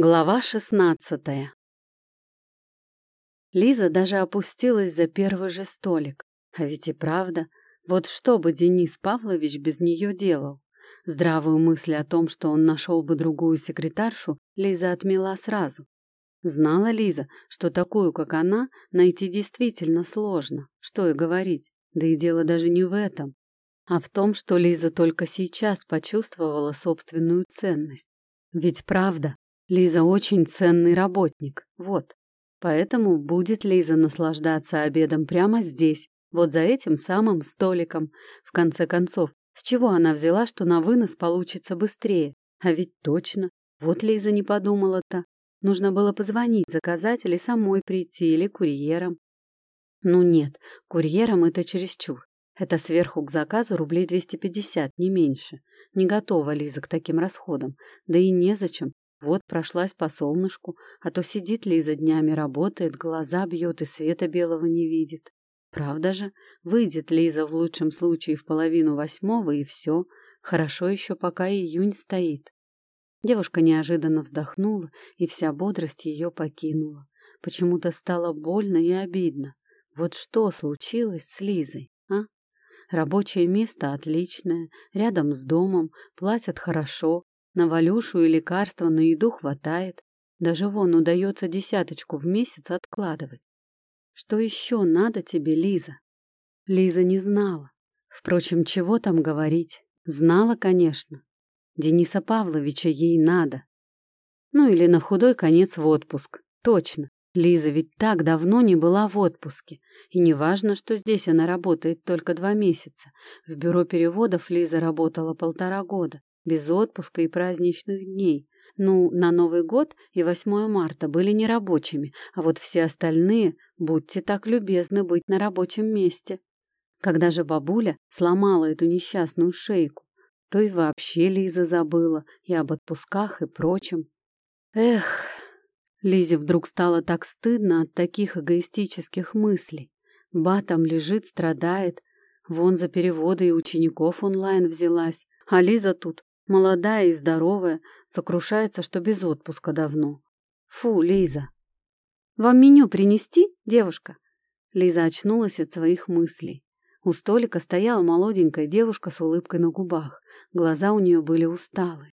Глава шестнадцатая Лиза даже опустилась за первый же столик. А ведь и правда, вот что бы Денис Павлович без нее делал? Здравую мысль о том, что он нашел бы другую секретаршу, Лиза отмела сразу. Знала Лиза, что такую, как она, найти действительно сложно. Что и говорить. Да и дело даже не в этом, а в том, что Лиза только сейчас почувствовала собственную ценность. Ведь правда, Лиза очень ценный работник, вот. Поэтому будет Лиза наслаждаться обедом прямо здесь, вот за этим самым столиком. В конце концов, с чего она взяла, что на вынос получится быстрее? А ведь точно. Вот Лиза не подумала-то. Нужно было позвонить, заказать или самой прийти, или курьером. Ну нет, курьером это чересчур. Это сверху к заказу рублей 250, не меньше. Не готова Лиза к таким расходам. Да и незачем. Вот прошлась по солнышку, а то сидит Лиза днями, работает, глаза бьет и света белого не видит. Правда же, выйдет Лиза в лучшем случае в половину восьмого, и все. Хорошо еще, пока июнь стоит. Девушка неожиданно вздохнула, и вся бодрость ее покинула. Почему-то стало больно и обидно. Вот что случилось с Лизой, а? Рабочее место отличное, рядом с домом, платят хорошо, на валюшу и лекарства на еду хватает. Даже вон удается десяточку в месяц откладывать. Что еще надо тебе, Лиза? Лиза не знала. Впрочем, чего там говорить? Знала, конечно. Дениса Павловича ей надо. Ну или на худой конец в отпуск. Точно. Лиза ведь так давно не была в отпуске. И не важно, что здесь она работает только два месяца. В бюро переводов Лиза работала полтора года без отпуска и праздничных дней. Ну, на Новый год и 8 марта были нерабочими, а вот все остальные, будьте так любезны быть на рабочем месте. Когда же бабуля сломала эту несчастную шейку, то и вообще Лиза забыла и об отпусках и прочем. Эх, Лизе вдруг стало так стыдно от таких эгоистических мыслей. Ба там лежит, страдает, вон за переводы и учеников онлайн взялась, а Лиза тут Молодая и здоровая, сокрушается, что без отпуска давно. Фу, Лиза. Вам меню принести, девушка? Лиза очнулась от своих мыслей. У столика стояла молоденькая девушка с улыбкой на губах. Глаза у нее были усталые.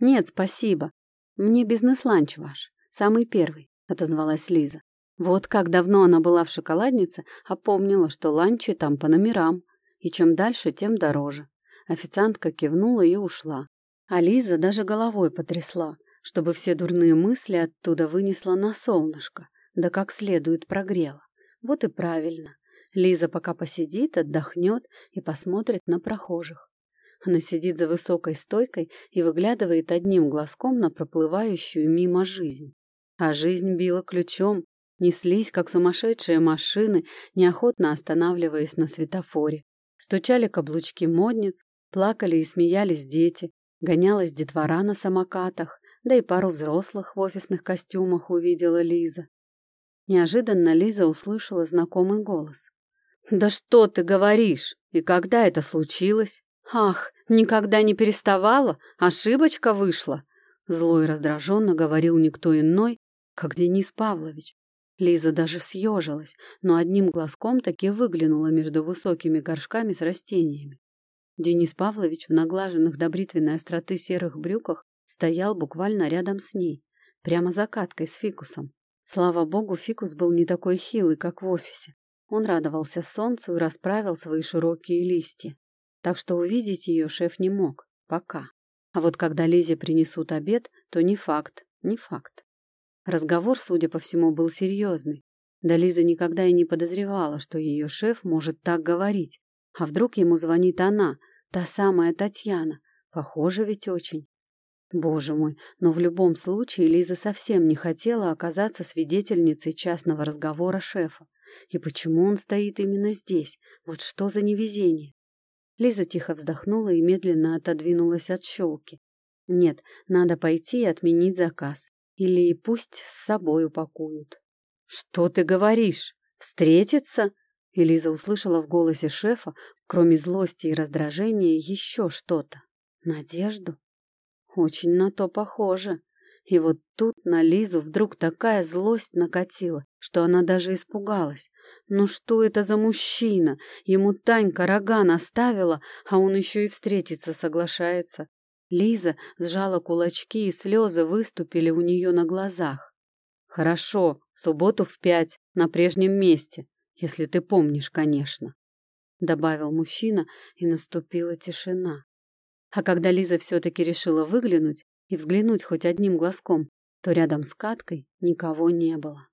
«Нет, спасибо. Мне бизнес-ланч ваш. Самый первый», — отозвалась Лиза. Вот как давно она была в шоколаднице, а помнила, что ланчи там по номерам, и чем дальше, тем дороже. Официантка кивнула и ушла. А Лиза даже головой потрясла, чтобы все дурные мысли оттуда вынесла на солнышко, да как следует прогрела. Вот и правильно. Лиза пока посидит, отдохнет и посмотрит на прохожих. Она сидит за высокой стойкой и выглядывает одним глазком на проплывающую мимо жизнь. А жизнь била ключом, неслись, как сумасшедшие машины, неохотно останавливаясь на светофоре. Стучали каблучки модниц, Плакали и смеялись дети, гонялась детвора на самокатах, да и пару взрослых в офисных костюмах увидела Лиза. Неожиданно Лиза услышала знакомый голос. «Да что ты говоришь? И когда это случилось? Ах, никогда не переставала? Ошибочка вышла!» Зло и раздраженно говорил никто иной, как Денис Павлович. Лиза даже съежилась, но одним глазком таки выглянула между высокими горшками с растениями. Денис Павлович в наглаженных до бритвенной остроты серых брюках стоял буквально рядом с ней, прямо за каткой с фикусом. Слава богу, фикус был не такой хилый, как в офисе. Он радовался солнцу и расправил свои широкие листья. Так что увидеть ее шеф не мог. Пока. А вот когда Лизе принесут обед, то не факт, не факт. Разговор, судя по всему, был серьезный. Да Лиза никогда и не подозревала, что ее шеф может так говорить. А вдруг ему звонит она, та самая Татьяна? Похоже ведь очень. Боже мой, но в любом случае Лиза совсем не хотела оказаться свидетельницей частного разговора шефа. И почему он стоит именно здесь? Вот что за невезение? Лиза тихо вздохнула и медленно отодвинулась от щелки. Нет, надо пойти и отменить заказ. Или пусть с собой упакуют. «Что ты говоришь? Встретиться?» И Лиза услышала в голосе шефа, кроме злости и раздражения, еще что-то. Надежду? Очень на то похоже. И вот тут на Лизу вдруг такая злость накатила, что она даже испугалась. Ну что это за мужчина? Ему Танька рога наставила, а он еще и встретиться соглашается. Лиза сжала кулачки, и слезы выступили у нее на глазах. «Хорошо, в субботу в пять, на прежнем месте, если ты помнишь, конечно», — добавил мужчина, и наступила тишина. А когда Лиза все-таки решила выглянуть и взглянуть хоть одним глазком, то рядом с Каткой никого не было.